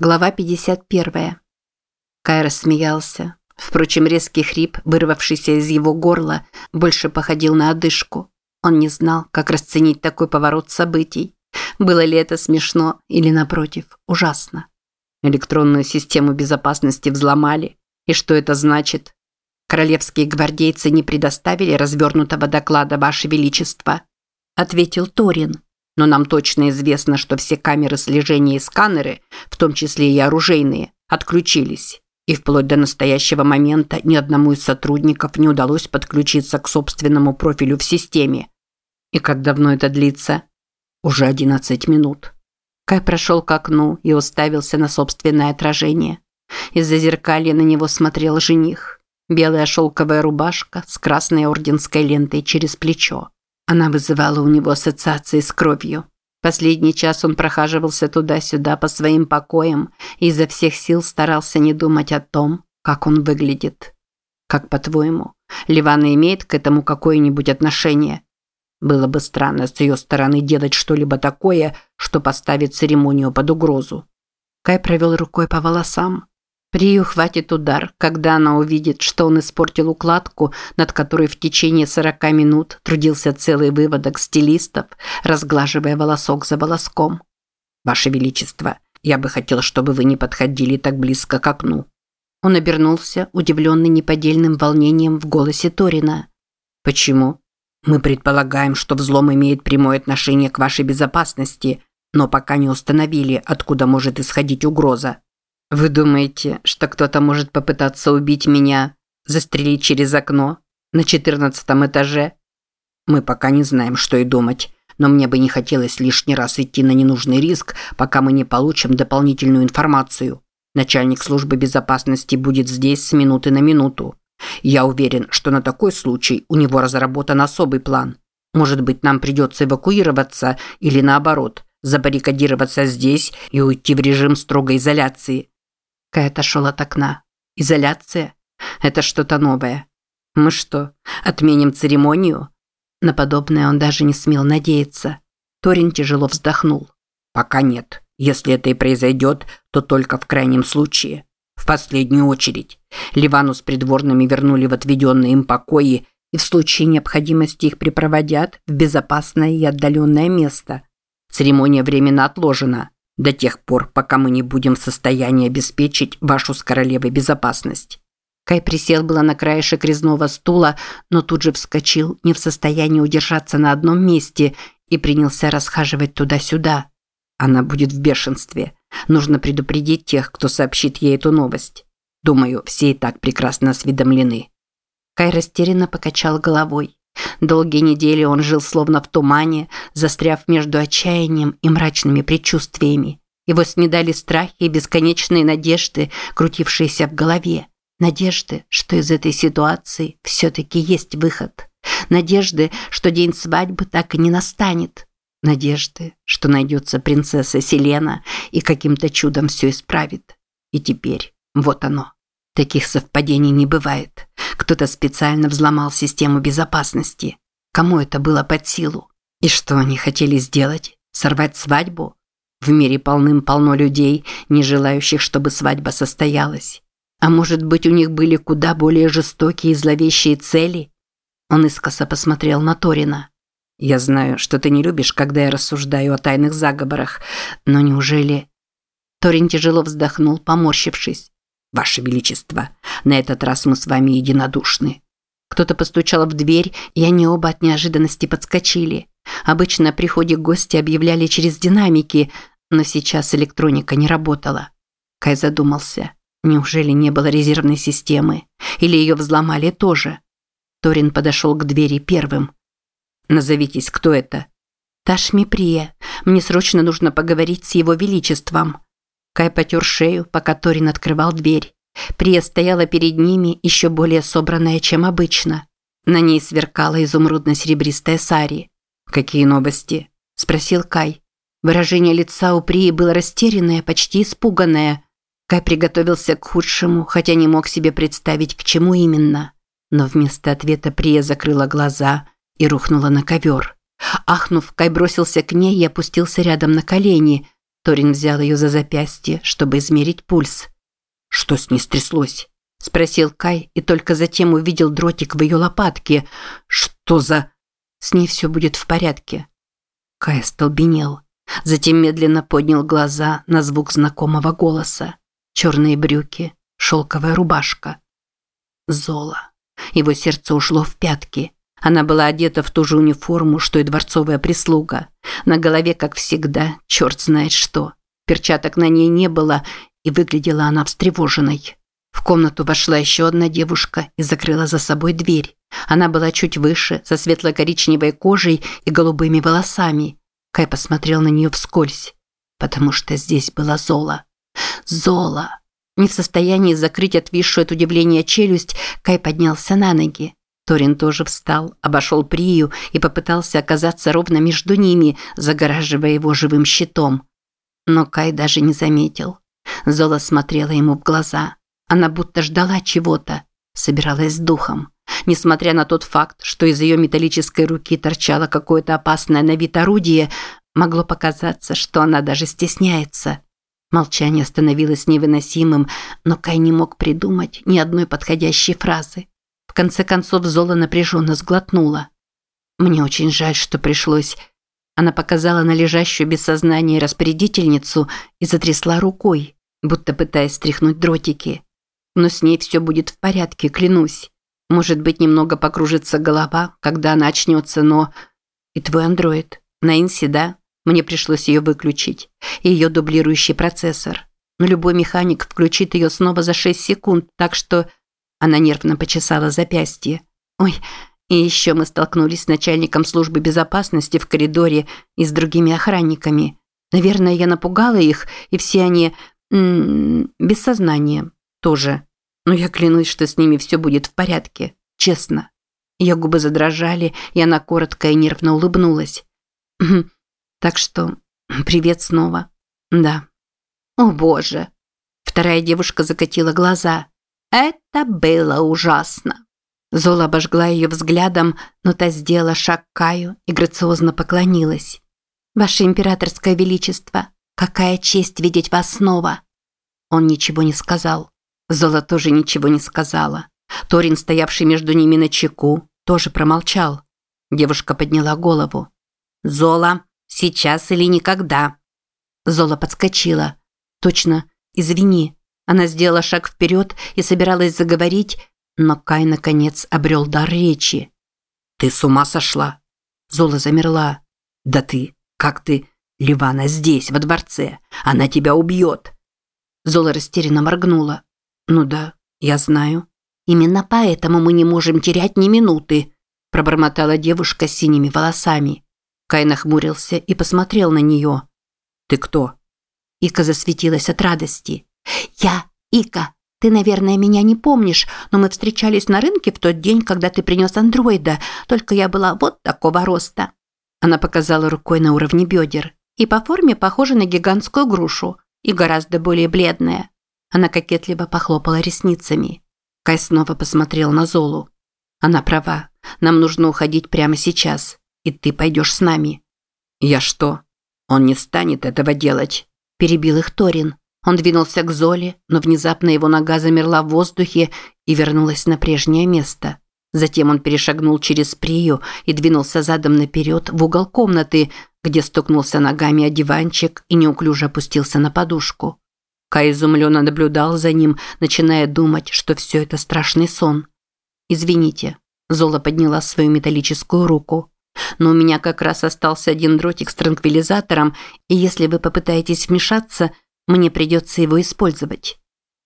Глава 51. Кай рассмеялся. Впрочем, резкий хрип, вырвавшийся из его горла, больше походил на одышку. Он не знал, как расценить такой поворот событий. Было ли это смешно или, напротив, ужасно. Электронную систему безопасности взломали. И что это значит? Королевские гвардейцы не предоставили развернутого доклада, Ваше Величество, ответил Торин. Но нам точно известно, что все камеры слежения и сканеры, в том числе и оружейные, отключились. И вплоть до настоящего момента ни одному из сотрудников не удалось подключиться к собственному профилю в системе. И как давно это длится? Уже 11 минут. Кай прошел к окну и уставился на собственное отражение. Из-за зеркалья на него смотрел жених. Белая шелковая рубашка с красной орденской лентой через плечо. Она вызывала у него ассоциации с кровью. Последний час он прохаживался туда-сюда по своим покоям и изо всех сил старался не думать о том, как он выглядит. Как по-твоему, Ливана имеет к этому какое-нибудь отношение? Было бы странно с ее стороны делать что-либо такое, что поставит церемонию под угрозу. Кай провел рукой по волосам. Прию хватит удар, когда она увидит, что он испортил укладку, над которой в течение 40 минут трудился целый выводок стилистов, разглаживая волосок за волоском. «Ваше Величество, я бы хотел, чтобы вы не подходили так близко к окну». Он обернулся, удивленный неподдельным волнением в голосе Торина. «Почему?» «Мы предполагаем, что взлом имеет прямое отношение к вашей безопасности, но пока не установили, откуда может исходить угроза». Вы думаете, что кто-то может попытаться убить меня, застрелить через окно на четырнадцатом этаже? Мы пока не знаем, что и думать, но мне бы не хотелось лишний раз идти на ненужный риск, пока мы не получим дополнительную информацию. Начальник службы безопасности будет здесь с минуты на минуту. Я уверен, что на такой случай у него разработан особый план. Может быть, нам придется эвакуироваться или наоборот, забаррикадироваться здесь и уйти в режим строгой изоляции. Кай отошел от окна. Изоляция? Это что-то новое. Мы что, отменим церемонию? На подобное он даже не смел надеяться. Торин тяжело вздохнул. Пока нет. Если это и произойдет, то только в крайнем случае. В последнюю очередь. Ливану с придворными вернули в отведенные им покои и в случае необходимости их припроводят в безопасное и отдаленное место. Церемония временно отложена до тех пор, пока мы не будем в состоянии обеспечить вашу с королевой безопасность». Кай присел было на краешек резного стула, но тут же вскочил, не в состоянии удержаться на одном месте, и принялся расхаживать туда-сюда. Она будет в бешенстве. Нужно предупредить тех, кто сообщит ей эту новость. Думаю, все и так прекрасно осведомлены. Кай растерянно покачал головой. Долгие недели он жил словно в тумане, застряв между отчаянием и мрачными предчувствиями. Его снедали страхи и бесконечные надежды, крутившиеся в голове. Надежды, что из этой ситуации все-таки есть выход. Надежды, что день свадьбы так и не настанет. Надежды, что найдется принцесса Селена и каким-то чудом все исправит. И теперь вот оно. Таких совпадений не бывает. Кто-то специально взломал систему безопасности. Кому это было под силу? И что они хотели сделать? Сорвать свадьбу? В мире полным-полно людей, не желающих, чтобы свадьба состоялась. А может быть, у них были куда более жестокие и зловещие цели? Он искоса посмотрел на Торина. «Я знаю, что ты не любишь, когда я рассуждаю о тайных заговорах, но неужели...» Торин тяжело вздохнул, поморщившись. «Ваше Величество, на этот раз мы с вами единодушны». Кто-то постучал в дверь, и они оба от неожиданности подскочили. Обычно при ходе гости объявляли через динамики, но сейчас электроника не работала. Кай задумался. Неужели не было резервной системы? Или ее взломали тоже? Торин подошел к двери первым. «Назовитесь, кто это?» «Ташми Прия. Мне срочно нужно поговорить с его величеством». Кай потер шею, пока Торин открывал дверь. Прия стояла перед ними, еще более собранная, чем обычно. На ней сверкала изумрудно-серебристая сари. «Какие новости?» – спросил Кай. Выражение лица у Прии было растерянное, почти испуганное. Кай приготовился к худшему, хотя не мог себе представить, к чему именно. Но вместо ответа Прия закрыла глаза и рухнула на ковер. Ахнув, Кай бросился к ней и опустился рядом на колени – Торин взял ее за запястье, чтобы измерить пульс. «Что с ней стряслось?» – спросил Кай и только затем увидел дротик в ее лопатке. «Что за...» «С ней все будет в порядке». Кай остолбенел. Затем медленно поднял глаза на звук знакомого голоса. Черные брюки, шелковая рубашка. Зола. Его сердце ушло в пятки. Она была одета в ту же униформу, что и дворцовая прислуга. На голове, как всегда, черт знает что. Перчаток на ней не было, и выглядела она встревоженной. В комнату вошла еще одна девушка и закрыла за собой дверь. Она была чуть выше, со светло-коричневой кожей и голубыми волосами. Кай посмотрел на нее вскользь, потому что здесь была Зола. Зола! Не в состоянии закрыть отвисшую от удивления челюсть, Кай поднялся на ноги. Торин тоже встал, обошел Прию и попытался оказаться ровно между ними, загораживая его живым щитом. Но Кай даже не заметил. Зола смотрела ему в глаза. Она будто ждала чего-то, собиралась с духом. Несмотря на тот факт, что из ее металлической руки торчало какое-то опасное на вид орудие, могло показаться, что она даже стесняется. Молчание становилось невыносимым, но Кай не мог придумать ни одной подходящей фразы конце концов Зола напряженно сглотнула. «Мне очень жаль, что пришлось...» Она показала на лежащую без сознания распорядительницу и затрясла рукой, будто пытаясь стряхнуть дротики. Но с ней все будет в порядке, клянусь. Может быть, немного покружится голова, когда она очнется, но... И твой андроид. На Инси, да? Мне пришлось ее выключить. И ее дублирующий процессор. Но любой механик включит ее снова за 6 секунд, так что... Она нервно почесала запястье. Ой, и еще мы столкнулись с начальником службы безопасности в коридоре и с другими охранниками. Наверное, я напугала их, и все они... Без сознания. Тоже. Но я клянусь, что с ними все будет в порядке. Честно. Ее губы задрожали, и она коротко и нервно улыбнулась. Так что... Привет снова. Да. О, боже. Вторая девушка закатила глаза. Это было ужасно. Зола обожгла ее взглядом, но та сделала шаг к Каю и грациозно поклонилась. «Ваше императорское величество, какая честь видеть вас снова!» Он ничего не сказал. Зола тоже ничего не сказала. Торин, стоявший между ними на чеку, тоже промолчал. Девушка подняла голову. «Зола, сейчас или никогда?» Зола подскочила. «Точно, извини, она сделала шаг вперед и собиралась заговорить, но Кай, наконец, обрел дар речи. «Ты с ума сошла?» Зола замерла. «Да ты, как ты? Ливана здесь, во дворце. Она тебя убьет!» Зола растерянно моргнула. «Ну да, я знаю. Именно поэтому мы не можем терять ни минуты», пробормотала девушка с синими волосами. Кай нахмурился и посмотрел на нее. «Ты кто?» Ика засветилась от радости. «Я Ика. Ты, наверное, меня не помнишь, но мы встречались на рынке в тот день, когда ты принес андроида, только я была вот такого роста». Она показала рукой на уровне бедер. И по форме похожа на гигантскую грушу, и гораздо более бледная. Она кокетливо похлопала ресницами. Кай снова посмотрел на Золу. Она права. Нам нужно уходить прямо сейчас. И ты пойдешь с нами. Я что? Он не станет этого делать. Перебил их Торин. Он двинулся к Золе, но внезапно его нога замерла в воздухе и вернулась на прежнее место. Затем он перешагнул через Прию и двинулся задом наперед в угол комнаты, где стукнулся ногами о диванчик и неуклюже опустился на подушку. Кай изумленно наблюдал за ним, начиная думать, что все это страшный сон. «Извините», – Зола подняла свою металлическую руку. «Но у меня как раз остался один дротик с транквилизатором, и если вы попытаетесь вмешаться – мне придется его использовать.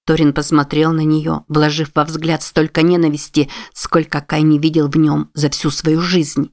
Торин посмотрел на нее, вложив во взгляд столько ненависти, сколько Кай не видел в нем за всю свою жизнь.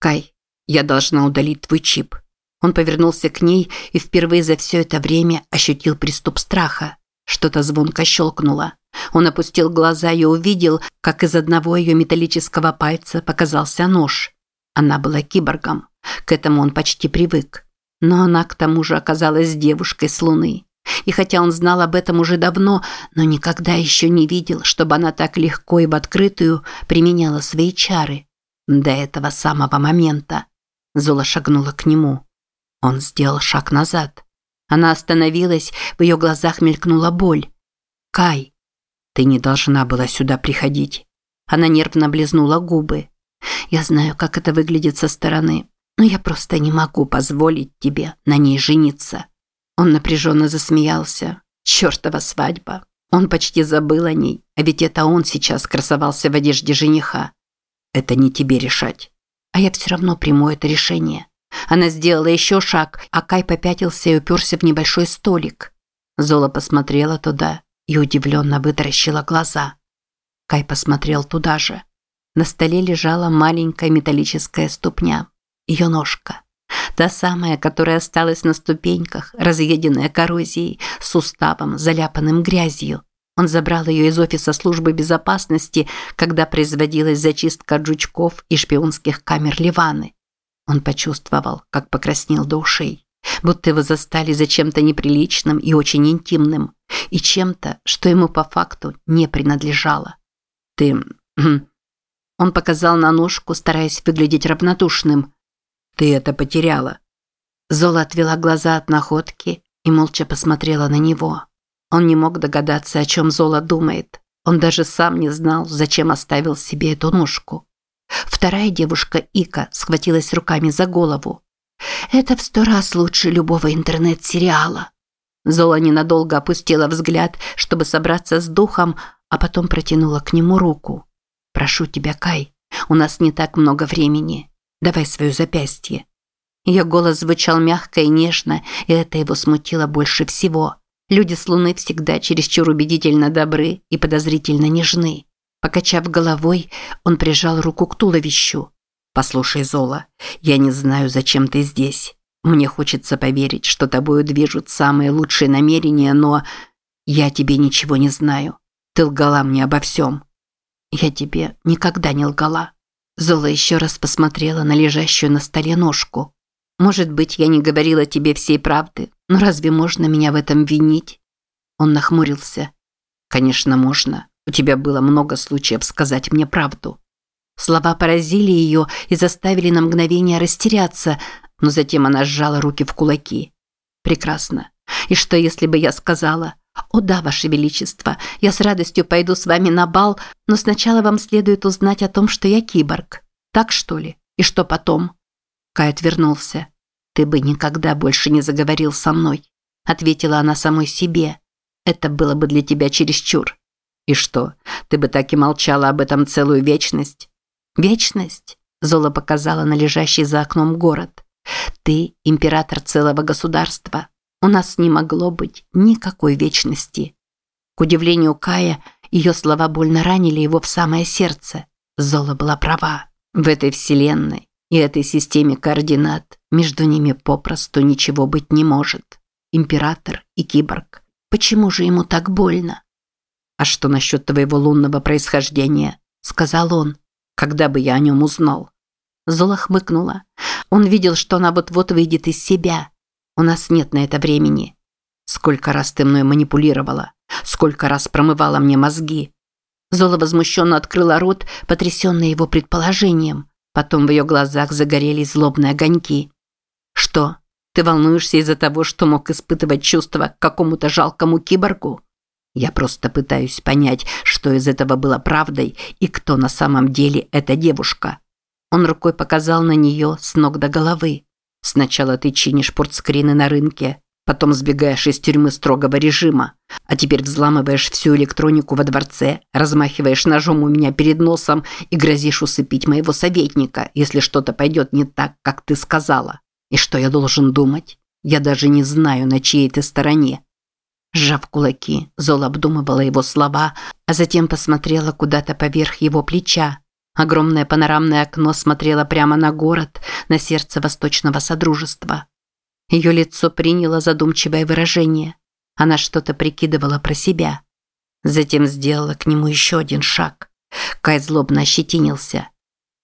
«Кай, я должна удалить твой чип». Он повернулся к ней и впервые за все это время ощутил приступ страха. Что-то звонко щелкнуло. Он опустил глаза и увидел, как из одного ее металлического пальца показался нож. Она была киборгом. К этому он почти привык. Но она к тому же оказалась девушкой с Луны. И хотя он знал об этом уже давно, но никогда еще не видел, чтобы она так легко и в открытую применяла свои чары. До этого самого момента. Зола шагнула к нему. Он сделал шаг назад. Она остановилась, в ее глазах мелькнула боль. «Кай, ты не должна была сюда приходить». Она нервно облизнула губы. «Я знаю, как это выглядит со стороны, но я просто не могу позволить тебе на ней жениться». Он напряженно засмеялся. «Чёртова свадьба. Он почти забыл о ней, а ведь это он сейчас красовался в одежде жениха. Это не тебе решать. А я все равно приму это решение. Она сделала еще шаг, а Кай попятился и уперся в небольшой столик. Зола посмотрела туда и удивленно вытаращила глаза. Кай посмотрел туда же. На столе лежала маленькая металлическая ступня. Ее ножка. Та самая, которая осталась на ступеньках, разъеденная коррозией, с суставом, заляпанным грязью. Он забрал ее из офиса службы безопасности, когда производилась зачистка жучков и шпионских камер Ливаны. Он почувствовал, как покраснел до ушей, будто его застали за чем-то неприличным и очень интимным, и чем-то, что ему по факту не принадлежало. «Ты...» Он показал на ножку, стараясь выглядеть равнодушным. «Ты это потеряла». Зола отвела глаза от находки и молча посмотрела на него. Он не мог догадаться, о чем Зола думает. Он даже сам не знал, зачем оставил себе эту ножку. Вторая девушка, Ика, схватилась руками за голову. «Это в сто раз лучше любого интернет-сериала». Зола ненадолго опустила взгляд, чтобы собраться с духом, а потом протянула к нему руку. «Прошу тебя, Кай, у нас не так много времени. Давай свое запястье». Ее голос звучал мягко и нежно, и это его смутило больше всего. Люди с Луны всегда чересчур убедительно добры и подозрительно нежны. Покачав головой, он прижал руку к туловищу. «Послушай, Зола, я не знаю, зачем ты здесь. Мне хочется поверить, что тобою движут самые лучшие намерения, но я тебе ничего не знаю. Ты лгала мне обо всем». «Я тебе никогда не лгала». Зола еще раз посмотрела на лежащую на столе ножку. «Может быть, я не говорила тебе всей правды, но разве можно меня в этом винить?» Он нахмурился. «Конечно, можно. У тебя было много случаев сказать мне правду». Слова поразили ее и заставили на мгновение растеряться, но затем она сжала руки в кулаки. «Прекрасно. И что, если бы я сказала, «О да, Ваше Величество, я с радостью пойду с вами на бал, но сначала вам следует узнать о том, что я киборг. Так что ли? И что потом?» Кай отвернулся. «Ты бы никогда больше не заговорил со мной», – ответила она самой себе. «Это было бы для тебя чересчур». «И что, ты бы так и молчала об этом целую вечность?» «Вечность?» – Зола показала на лежащий за окном город. «Ты – император целого государства. У нас не могло быть никакой вечности». К удивлению Кая, ее слова больно ранили его в самое сердце. Зола была права. В этой вселенной и этой системе координат между ними попросту ничего быть не может. Император и киборг. Почему же ему так больно? «А что насчет твоего лунного происхождения?» – сказал он. «Когда бы я о нем узнал?» Зола хмыкнула. Он видел, что она вот-вот выйдет из себя. «У нас нет на это времени. Сколько раз ты мной манипулировала? Сколько раз промывала мне мозги?» Зола возмущенно открыла рот, потрясенная его предположением. Потом в ее глазах загорелись злобные огоньки. «Что, ты волнуешься из-за того, что мог испытывать чувства к какому-то жалкому киборгу?» Я просто пытаюсь понять, что из этого было правдой и кто на самом деле эта девушка. Он рукой показал на нее с ног до головы. Сначала ты чинишь портскрины на рынке, потом сбегаешь из тюрьмы строгого режима, а теперь взламываешь всю электронику во дворце, размахиваешь ножом у меня перед носом и грозишь усыпить моего советника, если что-то пойдет не так, как ты сказала. И что я должен думать? Я даже не знаю, на чьей ты стороне. Сжав кулаки, Зола обдумывала его слова, а затем посмотрела куда-то поверх его плеча. Огромное панорамное окно смотрело прямо на город, на сердце Восточного Содружества. Ее лицо приняло задумчивое выражение. Она что-то прикидывала про себя. Затем сделала к нему еще один шаг. Кай злобно ощетинился.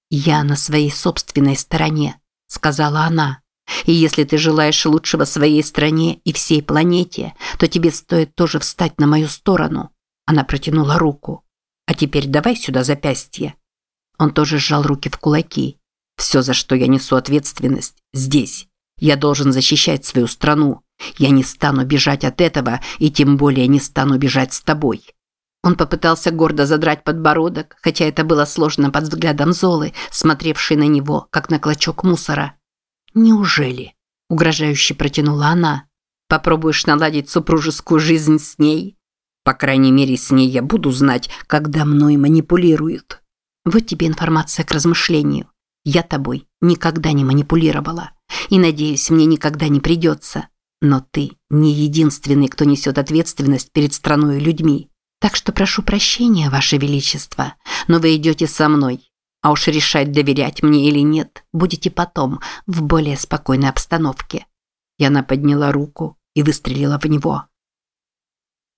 «Я на своей собственной стороне», – сказала она. «И если ты желаешь лучшего своей стране и всей планете, то тебе стоит тоже встать на мою сторону». Она протянула руку. «А теперь давай сюда запястье». Он тоже сжал руки в кулаки. «Все, за что я несу ответственность, здесь. Я должен защищать свою страну, Я не стану бежать от этого и тем более не стану бежать с тобой. Он попытался гордо задрать подбородок, хотя это было сложно под взглядом Золы, смотревшей на него, как на клочок мусора. «Неужели?» – угрожающе протянула она. «Попробуешь наладить супружескую жизнь с ней? По крайней мере, с ней я буду знать, когда мной манипулируют. Вот тебе информация к размышлению. Я тобой никогда не манипулировала. И, надеюсь, мне никогда не придется. Но ты не единственный, кто несет ответственность перед страной и людьми. Так что прошу прощения, Ваше Величество, но вы идете со мной. А уж решать, доверять мне или нет, будете потом, в более спокойной обстановке. И она подняла руку и выстрелила в него.